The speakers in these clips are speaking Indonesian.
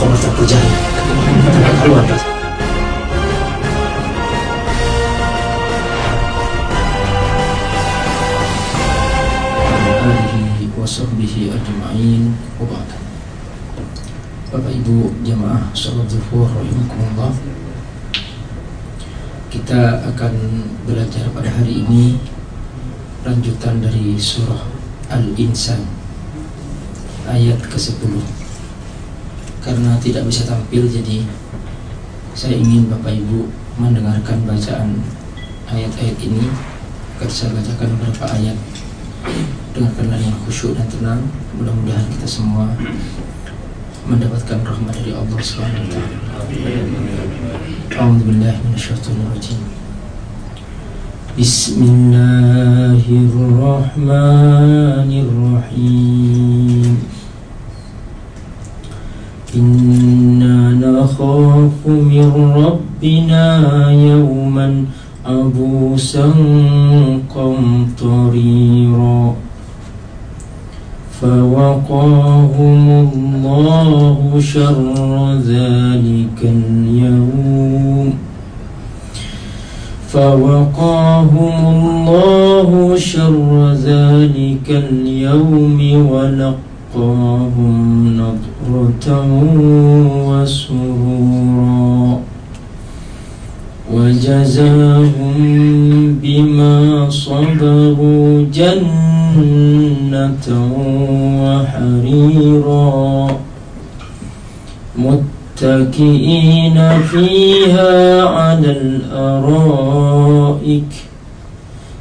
khobar tak perjalanan tidak keluar alihi wa sahbihi ajma'in wa Bapak Ibu jamaah salat zuhur rahimakumullah Kita akan belajar pada hari ini lanjutan dari surah Al-Insan ayat ke-10 Karena tidak bisa tampil jadi saya ingin Bapak Ibu mendengarkan bacaan ayat-ayat ini akan saya bacakan beberapa ayat dengarkanlah yang khusyuk dan tenang mudah-mudahan kita semua mendapatkan rahmat dari Allah minasyaitonir rajim. Bismillahirrahmanirrahim. إنا نخاف من ربنا يوما أبوسا قمطريرا. فوقاهم الله شر ذلك اليوم. فوقاهم الله شر ذلك اليوم ونقى ولقاهم نضرة وسرورا. وجزاهم بما صبروا جنة وحريرا. متكئين فيها على الأرائك.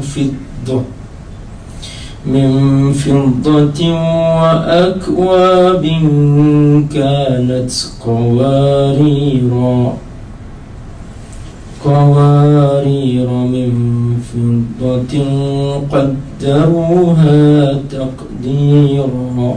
فضة من فضة وأكواب كانت قواريرا. قوارير من فضة قدروها تقديرا.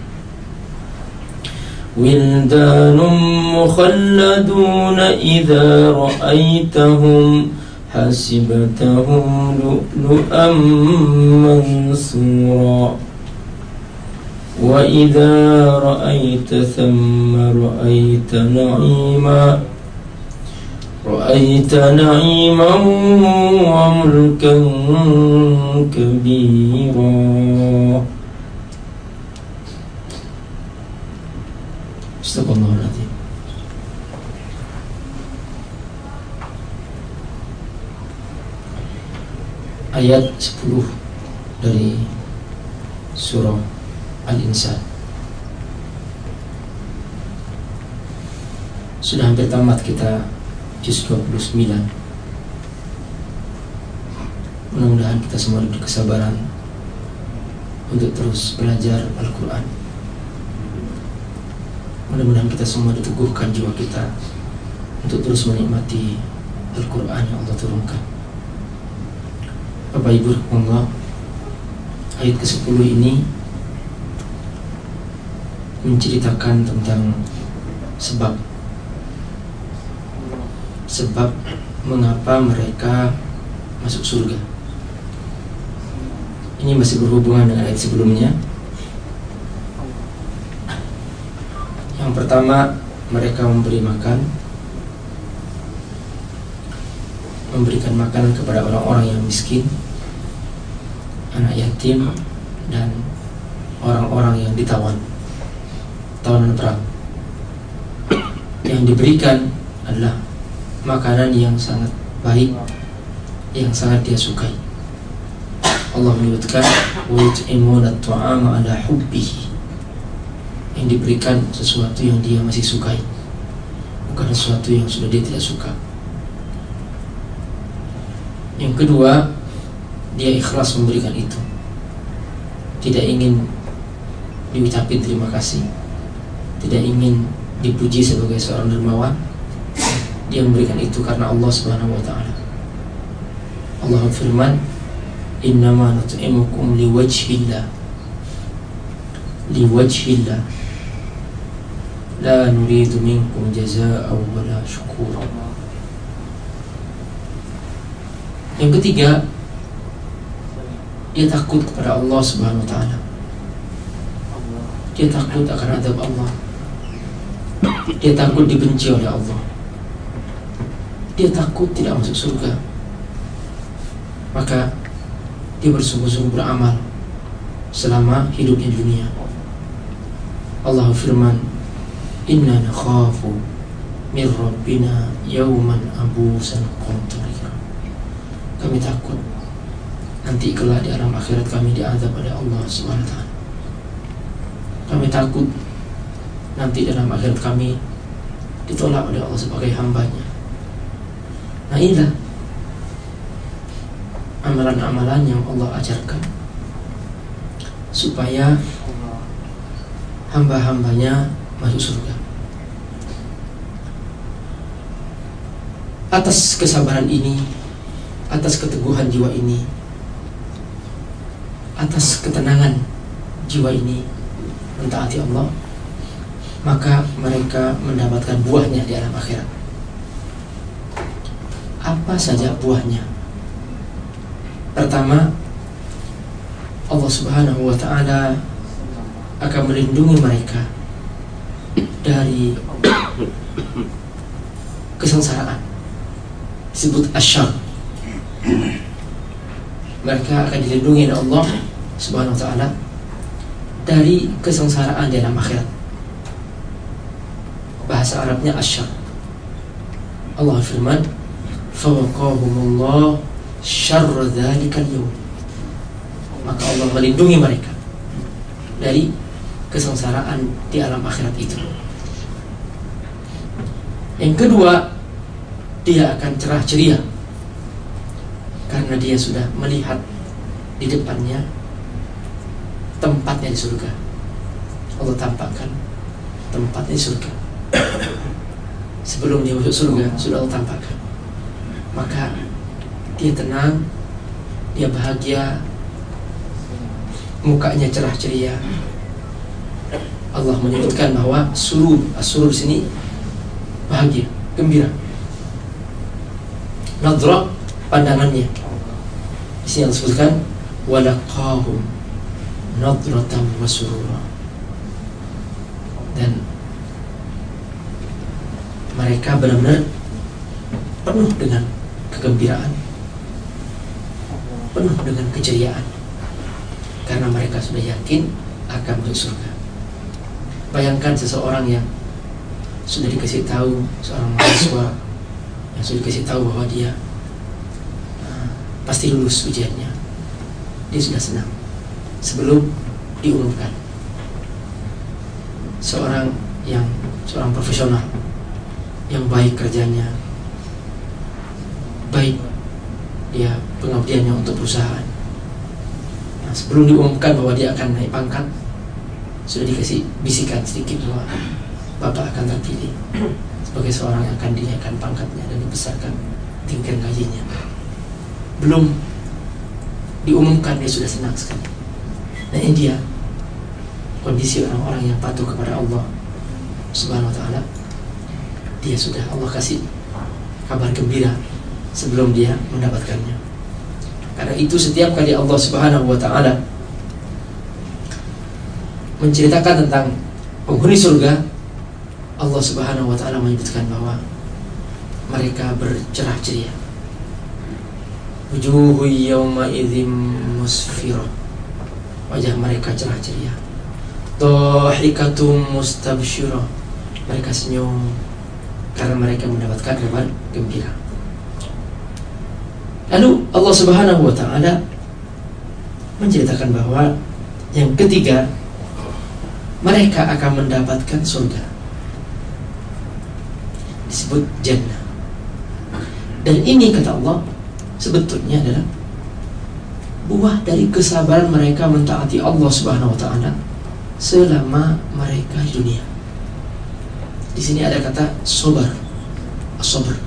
ولدان مخلدون إذا رأيتهم حسبتهم لؤلؤا منثورا وإذا رأيت ثم رأيت نعيما رأيت نعيما وملكا كبيرا Astagfirullahaladzim. Ayat 10 dari surah Al-Insan. Sudah hampir tamat kita juz 29. Mudah-mudahan kita semua diberi kesabaran untuk terus belajar Al-Quran Mudah-mudahan kita semua diteguhkan jiwa kita Untuk terus menikmati Al-Quran yang Allah turunkan Bapak Ibu Allah Ayat ke-10 ini menceritakan tentang sebab sebab mengapa mereka masuk surga. Ini masih berhubungan dengan ayat sebelumnya. Yang pertama, mereka memberi makan. Memberikan makanan kepada orang-orang yang miskin, anak yatim dan orang-orang yang ditawan. Tawanan perang. Yang diberikan adalah makanan yang sangat baik yang sangat dia sukai. Allah menyebutkan wa at-ta'ama ala hubbihi yang diberikan sesuatu yang dia masih sukai bukan sesuatu yang sudah dia tidak suka. Yang kedua dia ikhlas memberikan itu. Tidak ingin diucapin terima kasih. Tidak ingin dipuji sebagai seorang dermawan. Dia memberikan itu karena Allah Subhanahu wa taala. Allah firman innama nut'imukum liwajhillah. Liwajhillah la nuridu minkum jazaa'a wala syukura yang ketiga dia takut kepada Allah Subhanahu wa taala. Dia takut akan adab Allah. Dia takut dibenci oleh Allah. Dia takut tidak masuk surga. Maka dia bersungguh-sungguh beramal selama hidupnya di dunia. Allah firman inna nakhafu min rabbina yawman abusan qamtarira kami takut nanti kelak di alam akhirat kami diazab oleh Allah SWT kami takut nanti dalam akhirat kami ditolak oleh Allah sebagai hambanya. Nah inilah amalan-amalan yang Allah ajarkan supaya hamba-hambanya masuk surga. Atas kesabaran ini atas keteguhan jiwa ini atas ketenangan jiwa ini mentaati Allah maka mereka mendapatkan buahnya di alam akhirat. Apa saja buahnya? Pertama Allah Subhanahu wa taala akan melindungi mereka dari kesengsaraan. Disebut asyam. Mereka akan dilindungi oleh Allah Subhanahu wa taala dari kesengsaraan di dalam akhirat. Bahasa Arabnya asyam. Allah firman fawaqahumullah syarra dzalikal maka Allah melindungi mereka dari kesengsaraan di alam akhirat itu. Yang kedua dia akan cerah ceria karena dia sudah melihat di depannya tempatnya di surga. Allah tampakkan tempatnya di surga. Sebelum dia masuk surga sudah Allah tampakkan. Maka dia tenang dia bahagia mukanya cerah ceria Allah menyebutkan bahwa surur surur sini bahagia gembira. Nadra pandangannya. Di sini Allah sebutkan walaqahum nadratan wa surura. Dan mereka benar-benar penuh dengan kegembiraan penuh dengan keceriaan karena mereka sudah yakin akan masuk surga bayangkan seseorang yang sudah dikasih tahu seorang mahasiswa yang sudah dikasih tahu bahwa dia uh, pasti lulus ujiannya. Dia sudah senang sebelum diumumkan. Seorang yang seorang profesional yang baik kerjanya baik dia pengabdiannya untuk perusahaan. Nah, sebelum diumumkan bahwa dia akan naik pangkat sudah dikasih bisikan sedikit bahwa bapak akan terpilih sebagai seorang yang akan dinaikkan pangkatnya dan dibesarkan tingkat gajinya. Belum diumumkan dia sudah senang sekali. Nah ini dia kondisi orang-orang yang patuh kepada Allah Subhanahu wa taala. Dia sudah Allah kasih kabar gembira sebelum dia mendapatkannya. Karena itu setiap kali Allah Subhanahu wa taala menceritakan tentang penghuni surga, Allah Subhanahu wa taala menyebutkan bahwa mereka bercerah ceria. Wujuhu yawma idzim musfirah. Wajah mereka cerah ceria. Dhahikatum mustabsyirah. Mereka senyum karena mereka mendapatkan kabar gembira. Lalu Allah Subhanahu wa taala menceritakan bahwa yang ketiga mereka akan mendapatkan surga. Disebut jannah. Dan ini kata Allah sebetulnya adalah buah dari kesabaran mereka mentaati Allah Subhanahu wa taala selama mereka di dunia. Di sini ada kata sobar, sobar.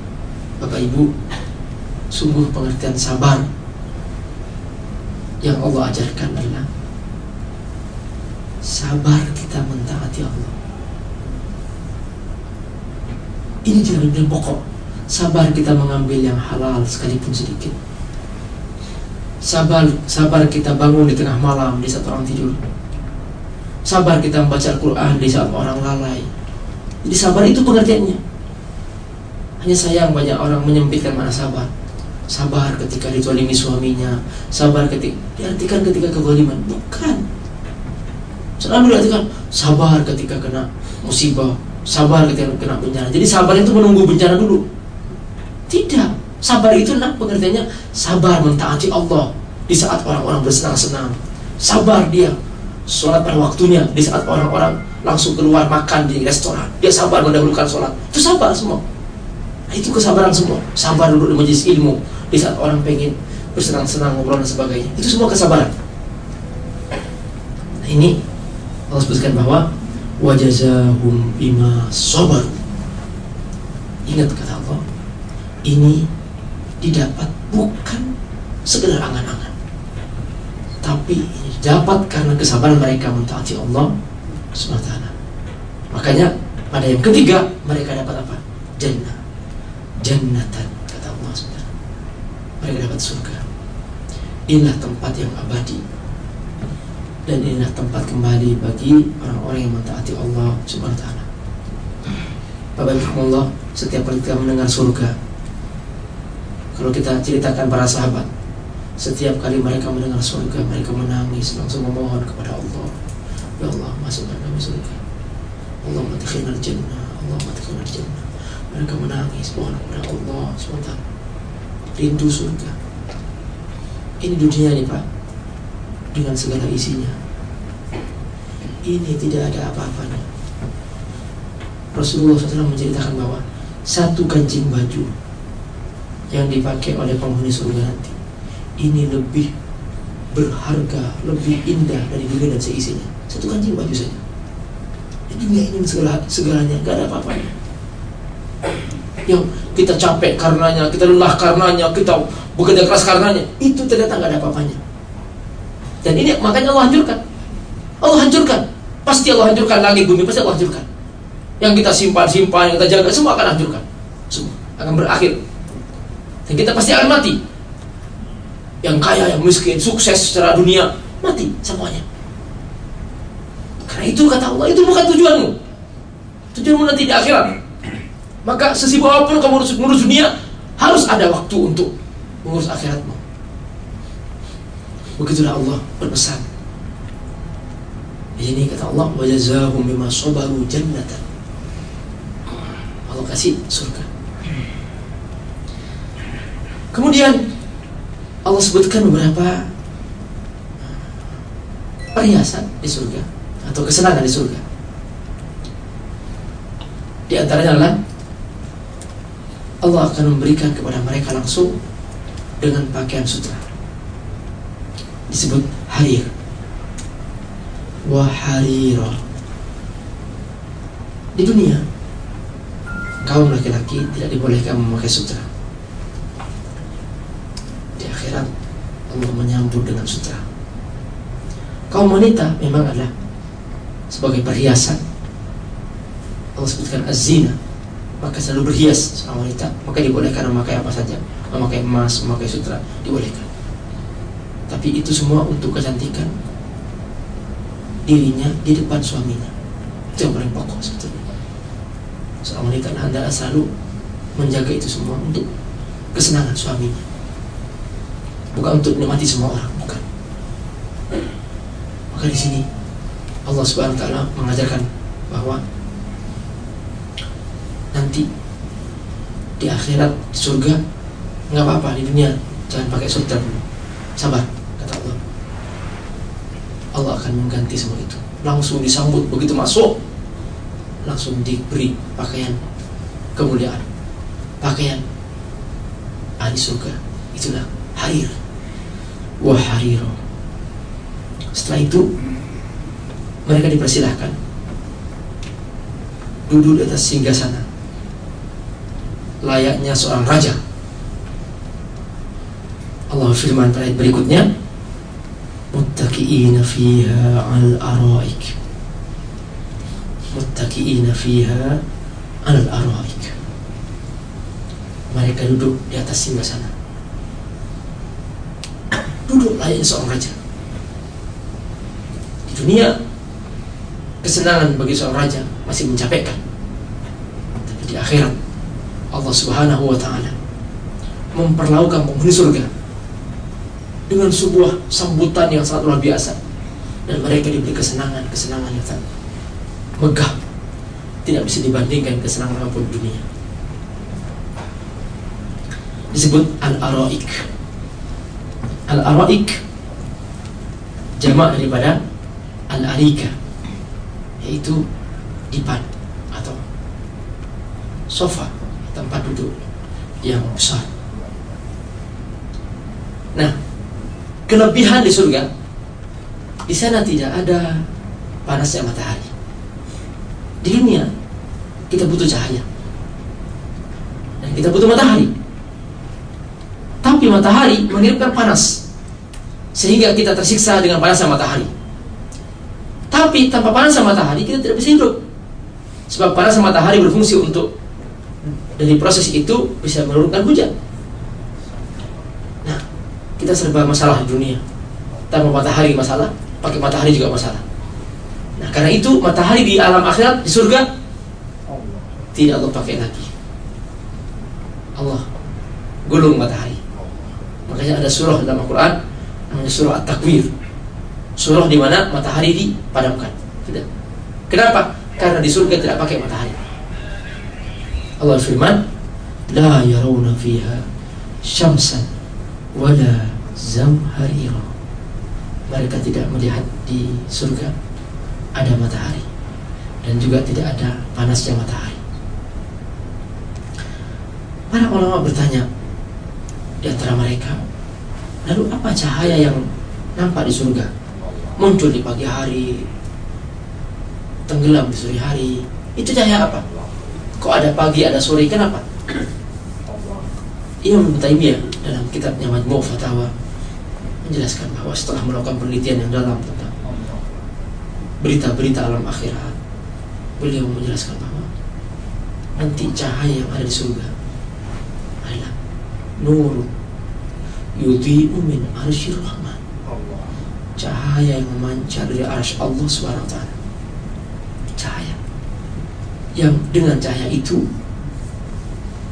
Bapak Ibu, sungguh pengertian sabar yang Allah ajarkan adalah sabar kita mentaati Allah. Ini jalan pokok. Sabar kita mengambil yang halal sekalipun sedikit. Sabar, sabar kita bangun di tengah malam di saat orang tidur. Sabar kita membaca Al-Quran di saat orang lalai. Jadi sabar itu pengertiannya. Hanya sayang banyak orang menyempitkan mana sabar. Sabar ketika ditolimi suaminya, sabar ketika diartikan ketika kezaliman. Bukan. Selalu diartikan sabar ketika kena musibah, sabar ketika kena bencana. Jadi sabar itu menunggu bencana dulu. Tidak. Sabar itu nak pengertiannya sabar mentaati Allah di saat orang-orang bersenang-senang. Sabar dia sholat pada waktunya di saat orang-orang langsung keluar makan di restoran dia sabar mendahulukan sholat itu sabar semua nah, itu kesabaran semua sabar duduk di majelis ilmu di saat orang pengen bersenang-senang ngobrol dan sebagainya itu semua kesabaran nah ini Allah sebutkan bahwa wajazahum bima sabar ingat kata Allah ini didapat bukan sekedar angan-angan tapi dapat karena kesabaran mereka mentaati Allah SWT. Makanya pada yang ketiga mereka dapat apa? Jannah. Jannatan kata Allah SWT. Mereka dapat surga. Inilah tempat yang abadi. Dan inilah tempat kembali bagi orang-orang yang mentaati Allah SWT. Bapak Ibu Allah, setiap kali kita mendengar surga, kalau kita ceritakan para sahabat, setiap kali mereka mendengar surga, mereka menangis langsung memohon kepada Allah. Ya Allah, masukkan kami surga. Allah al jannah, Allah al jannah. Mereka menangis mohon kepada Allah SWT. Rindu surga. Ini dunia ini Pak, dengan segala isinya. Ini tidak ada apa-apanya. Rasulullah SAW menceritakan bahwa satu kancing baju yang dipakai oleh penghuni surga nanti ini lebih berharga, lebih indah dari dunia dan seisinya. Satu kancing baju saja. Di dunia ini segala segalanya gak ada apa-apanya. Yang kita capek karenanya, kita lelah karenanya, kita bekerja keras karenanya, itu ternyata gak ada apa-apanya. Dan ini makanya Allah hancurkan. Allah hancurkan. Pasti Allah hancurkan langit bumi, pasti Allah hancurkan. Yang kita simpan-simpan, yang kita jaga, semua akan hancurkan. Semua akan berakhir. Dan kita pasti akan mati yang kaya, yang miskin, sukses secara dunia, mati semuanya. Karena itu kata Allah, itu bukan tujuanmu. Tujuanmu nanti di akhirat. Maka sesibuk apa pun kamu ngurus, ngurus dunia, harus ada waktu untuk mengurus akhiratmu. Begitulah Allah berpesan. Ini kata Allah, wajazahum bima sabaru jannatan. Allah kasih surga. Kemudian Allah sebutkan beberapa perhiasan di surga atau kesenangan di surga. Di antaranya adalah Allah akan memberikan kepada mereka langsung dengan pakaian sutra. Disebut harir. Waharira. Di dunia, kaum laki-laki tidak dibolehkan memakai sutra. Akhirat Allah menyambut dengan sutra. Kaum wanita memang adalah sebagai perhiasan. Allah sebutkan azina maka selalu berhias seorang wanita maka dibolehkan memakai apa saja. Memakai emas, memakai sutra dibolehkan tapi itu semua untuk kecantikan dirinya di depan suaminya. Itu yang paling pokok sebetulnya. Seorang wanita anda selalu menjaga itu semua untuk kesenangan suaminya. Bukan untuk menikmati semua orang, bukan. Maka di sini Allah Subhanahu wa taala mengajarkan bahwa nanti di akhirat surga nggak apa-apa di dunia jangan pakai dulu sabar Allah akan mengganti semua itu. Langsung disambut begitu masuk langsung diberi pakaian kemuliaan. Pakaian ahli surga. Itulah harir. Wah hariro setelah itu mereka dipersilahkan duduk di atas singgah sana layaknya seorang raja. Allah firman pada berikutnya muttaqiina fiha al araik muttaqiina fiha al araik mereka duduk di atas singgah sana. Duduk layaknya seorang raja. Di dunia kesenangan bagi seorang raja masih mencapaikan. Tapi di akhirat Allah Subhanahu wa taala memperlakukan penghuni surga dengan sebuah sambutan yang sangat luar biasa. Dan mereka diberi kesenangan kesenangan yang sangat megah. Tidak bisa dibandingkan kesenangan apa pun dunia. Disebut al-araik. Al-araik jamak daripada al-arika yaitu dipan atau sofa tempat duduk yang besar. Nah, kelebihan di surga di sana tidak ada panasnya matahari. Di dunia kita butuh cahaya dan kita butuh matahari. Tapi matahari mengirimkan panas sehingga kita tersiksa dengan panasnya matahari. Tapi tanpa panas matahari kita tidak bisa hidup. Sebab panas matahari berfungsi untuk dari proses itu bisa menurunkan hujan. Kita serba masalah di dunia. Tanpa matahari masalah, pakai matahari juga masalah. Nah, karena itu matahari di alam akhirat di surga tidak Allah pakai lagi. Allah gulung matahari. Makanya ada surah dalam Al-Quran namanya surah At-Takwir surah di mana matahari dipadamkan. Tidak. Kenapa? Karena di surga tidak pakai matahari. Allah firman, "La yarawna fiha syamsan wala zamharira." Mereka tidak melihat di surga ada matahari dan juga tidak ada panasnya matahari. Para ulama bertanya di antara mereka, lalu apa cahaya yang nampak di surga? muncul di pagi hari, tenggelam di sore hari. Itu cahaya apa? Kok ada pagi, ada sore, kenapa? Imam Taimiyah dalam kitabnya Majmu' Fatawa menjelaskan bahwa setelah melakukan penelitian yang dalam tentang berita-berita alam akhirat, beliau menjelaskan bahwa nanti cahaya yang ada di surga adalah nur yudhi'u min arsyir rahman. Cahaya yang memancar dari arsy Allah swt cahaya yang dengan cahaya itu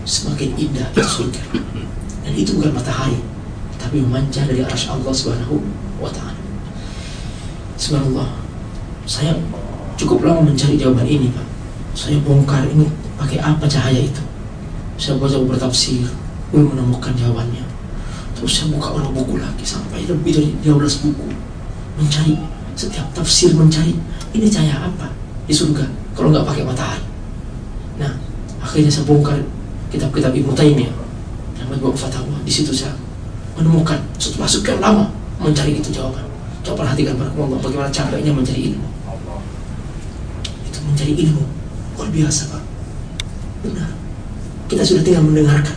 semakin indah itu surga. Dan itu bukan matahari tapi memancar dari arsy Allah subhanahu wa taala. Subhanallah. Saya cukup lama mencari jawaban ini pak. Saya bongkar ini pakai apa cahaya itu? Saya baca beberapa tafsir belum menemukan jawabannya. Terus saya buka ulang buku lagi sampai lebih dari 12 buku. Mencari setiap tafsir mencari ini cahaya apa di surga kalau nggak pakai matahari. Nah, akhirnya saya bongkar kitab-kitab Ibnu Taimiyah. Dan Majmu' Fatawa. Di situ saya menemukan setelah sekian lama mencari itu jawaban. Coba perhatikan Allah bagaimana caranya mencari ilmu. Itu mencari ilmu luar biasa pak. Benar. Kita sudah tinggal mendengarkan.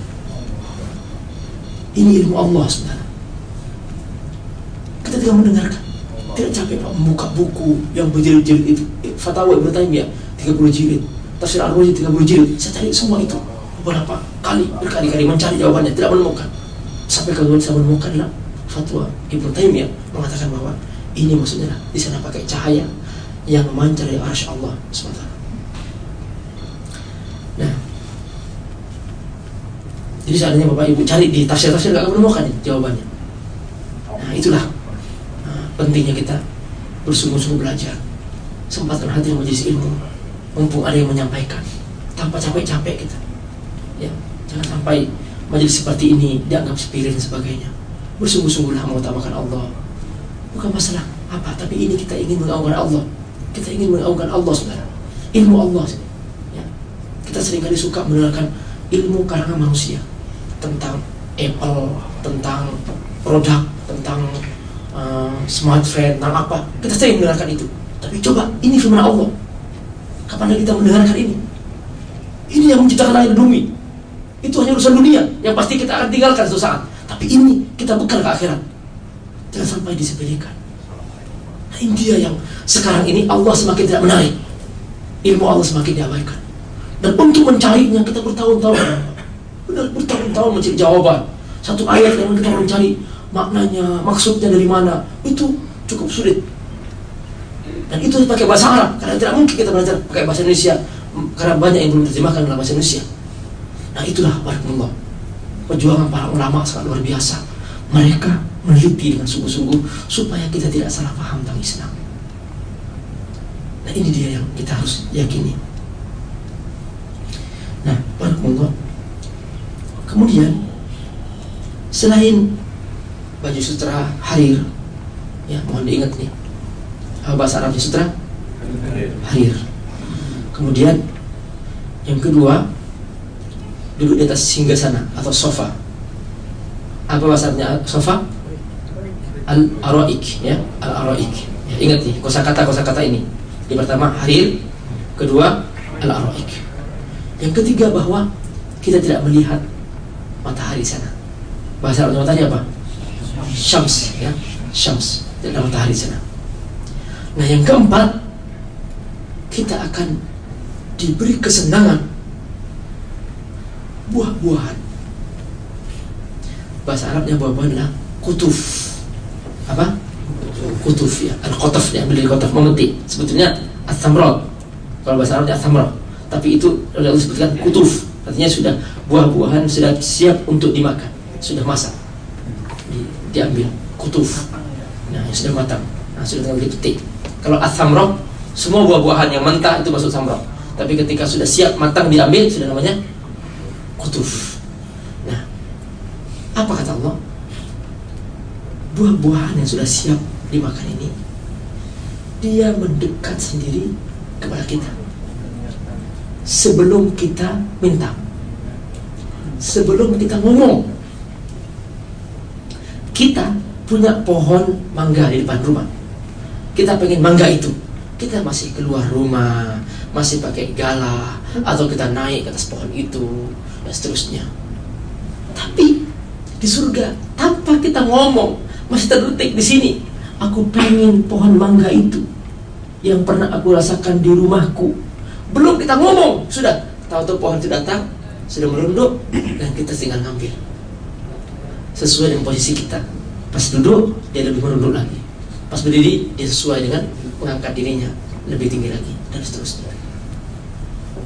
Ini ilmu Allah sebenarnya. Kita tinggal mendengarkan. Tidak capek Pak membuka buku yang berjilid-jilid itu. Fatwa Ibnu Taimiyah 30 jilid. Tafsir Al-Razi 30 jilid. Saya cari semua itu. Beberapa kali, berkali-kali mencari jawabannya, tidak menemukan. Sampai kemudian saya menemukan lah fatwa Ibnu Taimiyah mengatakan bahwa ini maksudnya di sana pakai cahaya yang memancar dari arsy Allah SWT. Nah, jadi seandainya Bapak Ibu cari di tafsir-tafsir gak akan menemukan jawabannya. Nah, itulah pentingnya kita bersungguh-sungguh belajar sempatkan hati majelis ilmu mumpung ada yang menyampaikan tanpa capek-capek kita ya Jangan sampai majelis seperti ini dianggap spirit dan sebagainya. Bersungguh-sungguhlah mengutamakan Allah. Bukan masalah apa, tapi ini kita ingin mengagungkan Allah. Kita ingin mengagungkan Allah, saudara. Ilmu Allah. Ya. Kita sering kali suka mendengarkan ilmu karangan manusia tentang Apple, tentang produk, tentang uh, smartphone, tentang apa. Kita sering mendengarkan itu. Tapi coba, ini firman Allah. Kapan kita mendengarkan ini? Ini yang menciptakan langit dan bumi. Itu hanya urusan dunia yang pasti kita akan tinggalkan suatu saat. Tapi ini kita bekal ke akhirat. Jangan sampai disepelekan. Nah, ini dia yang sekarang ini Allah semakin tidak menarik. Ilmu Allah semakin diabaikan. Dan untuk mencarinya kita bertahun-tahun. Benar bertahun-tahun mencari jawaban. Satu ayat yang kita mencari maknanya, maksudnya dari mana, itu cukup sulit. Dan itu pakai bahasa Arab, karena tidak mungkin kita belajar pakai bahasa Indonesia, karena banyak yang belum terjemahkan dalam bahasa Indonesia. Nah itulah barakallah. Perjuangan para ulama sangat luar biasa. Mereka meneliti dengan sungguh-sungguh supaya kita tidak salah paham tentang Islam. Nah ini dia yang kita harus yakini. Nah, barakallah. Kemudian selain baju sutra harir, ya mohon diingat nih, bahasa Arabnya sutra harir. Kemudian yang kedua duduk di atas singgah sana atau sofa. Apa bahasanya sofa? Al araik ya, al araik. Ya, ingat nih kosakata kosakata ini. Yang pertama harir, kedua al araik. Yang ketiga bahwa kita tidak melihat matahari sana. Bahasa Arab matahari apa? Syams ya, syams. Tidak ada matahari sana. Nah yang keempat kita akan diberi kesenangan buah-buahan. Bahasa Arabnya buah-buahan adalah kutuf. Apa? Kutuf ya. Al-qataf ya, beli qataf memetik. Sebetulnya as-samrat. Kalau bahasa Arabnya as-samrat. Tapi itu oleh Allah sebutkan kutuf. Artinya sudah buah-buahan sudah siap untuk dimakan. Sudah masak. Di, diambil kutuf. Nah, sudah matang. Nah, sudah tinggal dipetik. Kalau as-samrat semua buah-buahan yang mentah itu masuk samrat. Tapi ketika sudah siap matang diambil sudah namanya kutuf. Nah, apa kata Allah? Buah-buahan yang sudah siap dimakan ini, dia mendekat sendiri kepada kita. Sebelum kita minta, sebelum kita ngomong, kita punya pohon mangga di depan rumah. Kita pengen mangga itu, kita masih keluar rumah, masih pakai galah, atau kita naik ke atas pohon itu, dan seterusnya. Tapi di surga, tanpa kita ngomong, masih terdetik di sini. Aku pengen pohon mangga itu yang pernah aku rasakan di rumahku. Belum kita ngomong, sudah tahu-tahu pohon itu datang, sudah merunduk, dan kita tinggal ngambil. Sesuai dengan posisi kita. Pas duduk, dia lebih merunduk lagi. Pas berdiri, dia sesuai dengan mengangkat dirinya lebih tinggi lagi dan seterusnya.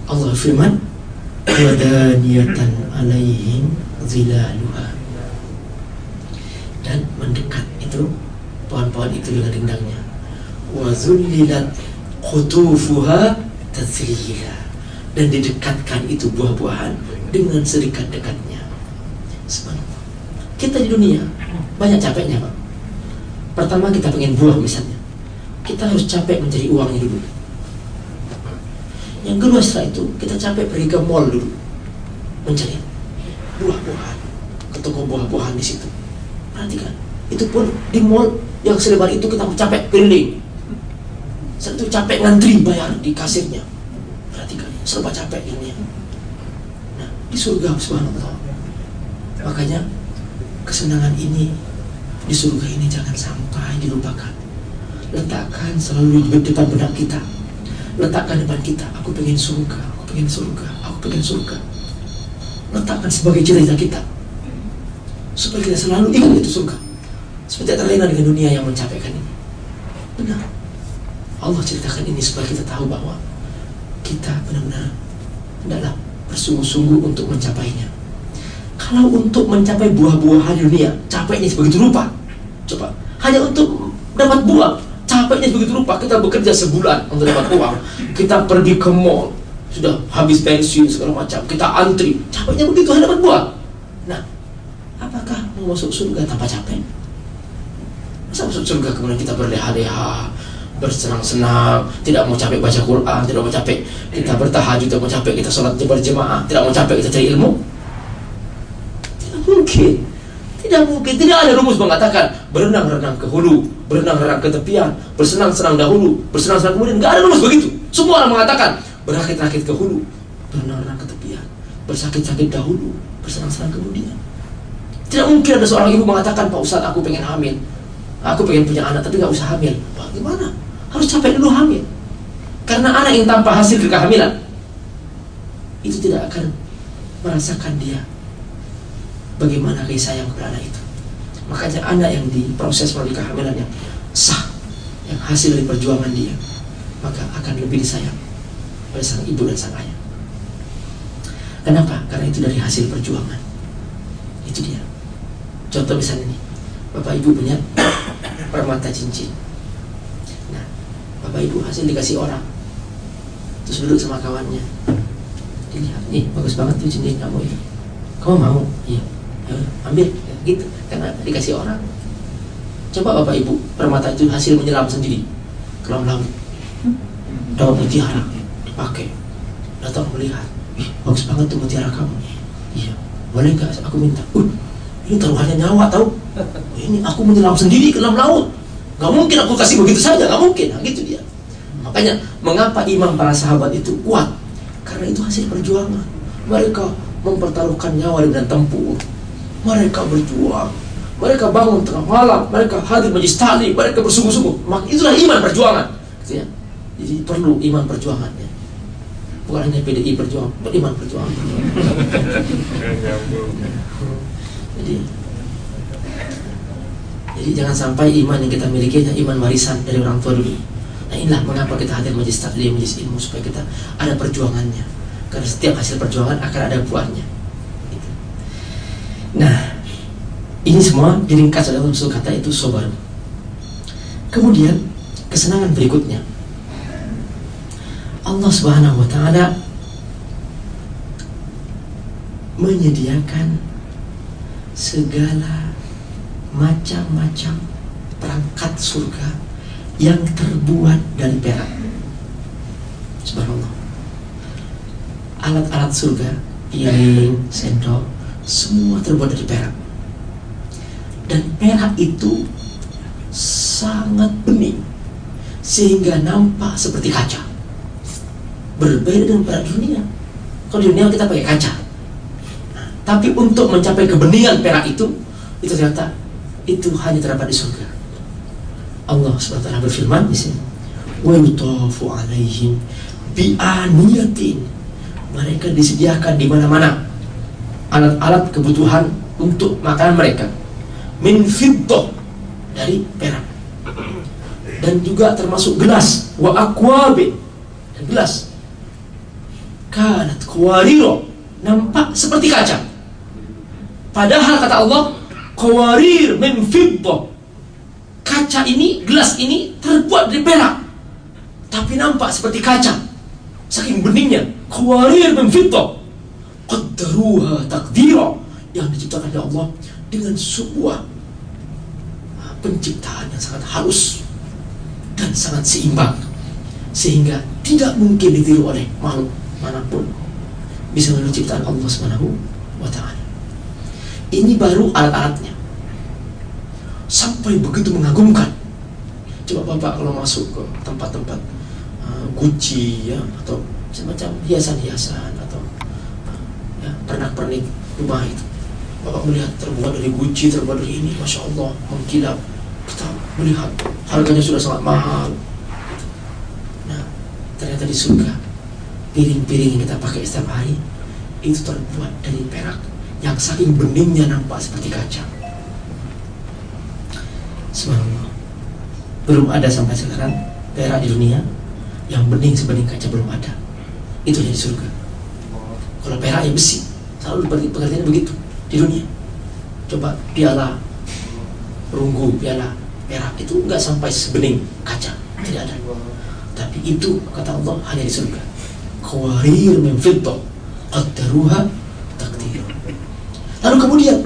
Allah firman, "Wadaniyatan alaihim zilaluha." Dan mendekat itu pohon-pohon itu dengan rindangnya. Wa qutufuha tazlila. Dan didekatkan itu buah-buahan dengan sedekat-dekatnya. Subhanallah. Kita di dunia banyak capeknya, Pak. Pertama kita pengen buah misalnya kita harus capek mencari uangnya dulu. Yang kedua setelah itu kita capek pergi ke mall dulu mencari buah-buahan ke toko buah-buahan di situ. Perhatikan, itu pun di mall yang selebar itu kita capek keliling. Itu capek ngantri bayar di kasirnya. Perhatikan, serba capek ini. Nah, di surga subhanallah. Makanya kesenangan ini di surga ini jangan sampai dilupakan letakkan selalu di depan benak kita letakkan depan kita aku pengen surga aku pengen surga aku pengen surga. Letakkan sebagai cerita kita. Supaya kita selalu ingat itu surga. Seperti terlena dengan dunia yang mencapaikan ini. Benar. Allah ceritakan ini supaya kita tahu bahwa kita benar-benar adalah bersungguh-sungguh untuk mencapainya. Kalau untuk mencapai buah-buahan dunia capeknya sebegitu rupa. Coba hanya untuk dapat buah capeknya begitu rupa kita bekerja sebulan untuk dapat uang. Kita pergi ke mall sudah habis pensiun segala macam. Kita antri. Capeknya begitu hanya berbuat nah apakah mau masuk surga tanpa capek? Masa masuk surga kemudian kita berleha-leha bersenang-senang, tidak mau capek baca Quran, tidak mau capek kita bertahajud, tidak mau capek kita sholat berjemaah, tidak mau capek kita cari ilmu. Tidak mungkin. Tidak mungkin. Tidak ada rumus mengatakan berenang-renang ke hulu, berenang-renang ke tepian, bersenang-senang dahulu, bersenang-senang kemudian. Tidak ada rumus begitu. Semua orang mengatakan berakit-rakit ke hulu, berenang-renang ke tepian, bersakit-sakit dahulu, bersenang-senang kemudian. Tidak mungkin ada seorang ibu mengatakan, Pak Ustadz aku pengen hamil, aku pengen punya anak tapi nggak usah hamil. Bagaimana? harus capek dulu hamil. Karena anak yang tanpa hasil kehamilan itu tidak akan merasakan dia bagaimana kasih sayang kepada anak itu. Makanya anak yang diproses melalui kehamilan yang sah, yang hasil dari perjuangan dia, maka akan lebih disayang oleh sang ibu dan sang ayah. Kenapa? Karena itu dari hasil perjuangan. Itu dia. Contoh misalnya ini, Bapak Ibu punya permata cincin Bapak Ibu hasil dikasih orang Terus duduk sama kawannya Dilihat, nih bagus banget tuh cincin kamu ini Kamu mau? Iya ya, Ambil, ya, gitu. Karena dikasih orang. Coba Bapak Ibu, permata itu hasil menyelam sendiri. Ke laut. Daun mutiara. Dipakai. Datang melihat. Ih, bagus banget tuh mutiara kamu. Iya, boleh nggak aku minta? Uh, Ini taruhannya nyawa tau. Ini aku menyelam sendiri ke dalam laut. Gak mungkin aku kasih begitu saja, gak mungkin. Nah, gitu dia. Makanya, mengapa imam para sahabat itu kuat? Karena itu hasil perjuangan. Mereka mempertaruhkan nyawa dengan tempur. Mereka berjuang. Mereka bangun tengah malam. Mereka hadir majlis tali. Mereka bersungguh-sungguh. Itulah iman perjuangan. Jadi perlu iman perjuangannya. Bukan hanya PDI perjuangan, beriman perjuangan. Jadi jadi jangan sampai iman yang kita miliki hanya iman warisan dari orang tua dulu. Nah inilah mengapa kita hadir majlis taklim, majlis ilmu supaya kita ada perjuangannya. Karena setiap hasil perjuangan akan ada buahnya. Nah, ini semua diringkas dalam satu kata itu sobar. Kemudian kesenangan berikutnya Allah Subhanahu wa taala menyediakan segala macam-macam perangkat surga yang terbuat dari perak. Subhanallah. Alat-alat surga, piring, sendok, semua terbuat dari perak. Dan perak itu sangat bening sehingga nampak seperti kaca. Berbeda dengan perak dunia. Kalau dunia kita pakai kaca. tapi untuk mencapai kebeningan perak itu, itu ternyata itu hanya terdapat di surga. Allah SWT berfirman di sini, "Wa yutafu 'alaihim bi aniyatin." Mereka disediakan di mana-mana alat-alat kebutuhan untuk makanan mereka. Min fiddah dari perak. Dan juga termasuk gelas wa akwabin dan gelas. Kanat qawariro nampak seperti kaca. Padahal kata Allah Kawarir min Kaca ini, gelas ini terbuat dari perak. Tapi nampak seperti kaca. Saking beningnya. Kawarir min fiddah. Qaddaruha takdira. Yang diciptakan oleh Allah dengan sebuah ah, penciptaan yang sangat halus dan sangat seimbang sehingga tidak mungkin ditiru oleh makhluk mana pun bisa menurut ciptaan Allah Subhanahu wa taala. Ini baru alat-alatnya. Sampai begitu mengagumkan. Coba Bapak kalau masuk ke tempat-tempat uh, Gucci ya atau semacam hiasan-hiasan ya, pernak-pernik rumah itu. Bapak melihat terbuat dari Gucci, terbuat dari ini, masya Allah, mengkilap. Kita melihat harganya sudah sangat mahal. Nah, ternyata di surga piring-piring yang kita pakai setiap hari itu terbuat dari perak yang saking beningnya nampak seperti kaca. Subhanallah. Belum ada sampai sekarang daerah di dunia yang bening sebening kaca belum ada. Itu dari surga. Kalau perak ya besi, selalu pengertiannya begitu di dunia. Coba piala perunggu, piala perak itu enggak sampai sebening kaca, tidak ada. Tapi itu kata Allah hanya di surga. qawarir min fiddah takdir lalu kemudian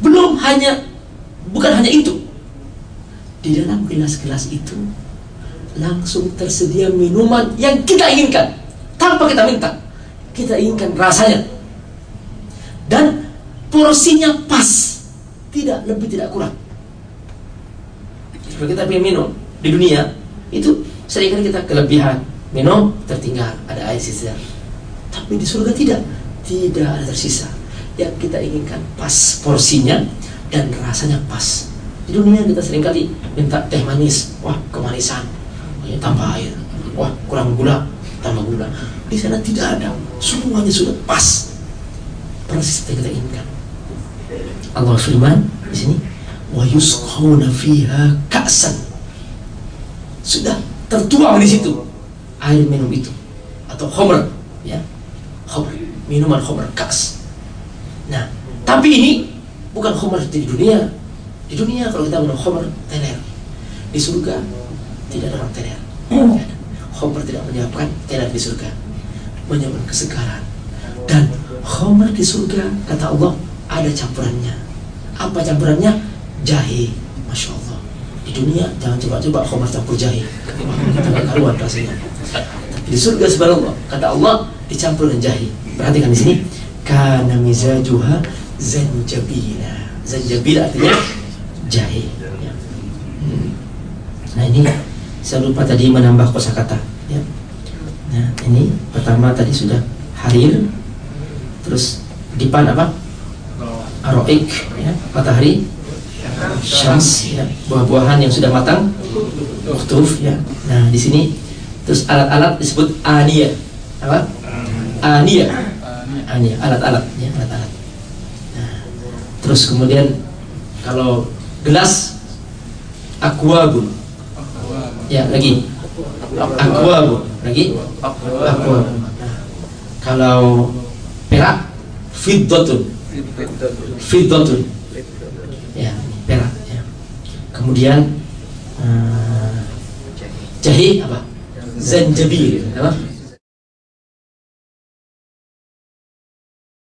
belum hanya bukan hanya itu di dalam gelas-gelas itu langsung tersedia minuman yang kita inginkan tanpa kita minta kita inginkan rasanya. Dan porsinya pas. Tidak lebih tidak kurang. Kalau kita ingin minum di dunia itu sering kali kita kelebihan. Minum tertinggal. Ada air sisa. Tapi di surga tidak. Tidak ada tersisa. Yang kita inginkan pas porsinya dan rasanya pas. Di dunia kita sering kali minta teh manis. Wah kemanisan. Tambah air. Wah kurang gula tambah gula di sana tidak ada. Semuanya sudah pas. Persis yang kita inginkan. Allah firman di sini wa yusqawna fiha ka'san. Sudah tertuang di situ. Air minum itu. Atau homer ya. Homer minuman homer kas nah tapi ini bukan homer di dunia. Di dunia kalau kita minum homer teler. Di surga tidak ada orang teler homer tidak menyiapkan teler di surga menyiapkan kesegaran. Dan homer di surga kata Allah ada campurannya. Apa campurannya? Jahe masya Allah. Di dunia jangan coba-coba homer campur jahe. Kita karuan rasanya. Di surga subhanallah kata Allah dicampur dengan jahe. Perhatikan di sini. Karena mizajuha zanjabila. Zanjabil artinya jahe. Ya. Hmm. nah ini saya lupa tadi menambah kosakata ya nah ini pertama tadi sudah harir terus dipan apa aroik ya matahari syams ya buah-buahan yang sudah matang uktuf ya nah di sini Terus alat-alat disebut ania. Apa? Ania. Ania, alat-alat ya, alat-alat. Nah, terus kemudian kalau gelas aquabum. Ya, lagi. Aquabum. Lagi? Aquabum. Nah, kalau perak fiddatun. Fiddatun. Ya, perak ya. Kemudian uh, jahe apa? zanjabil apa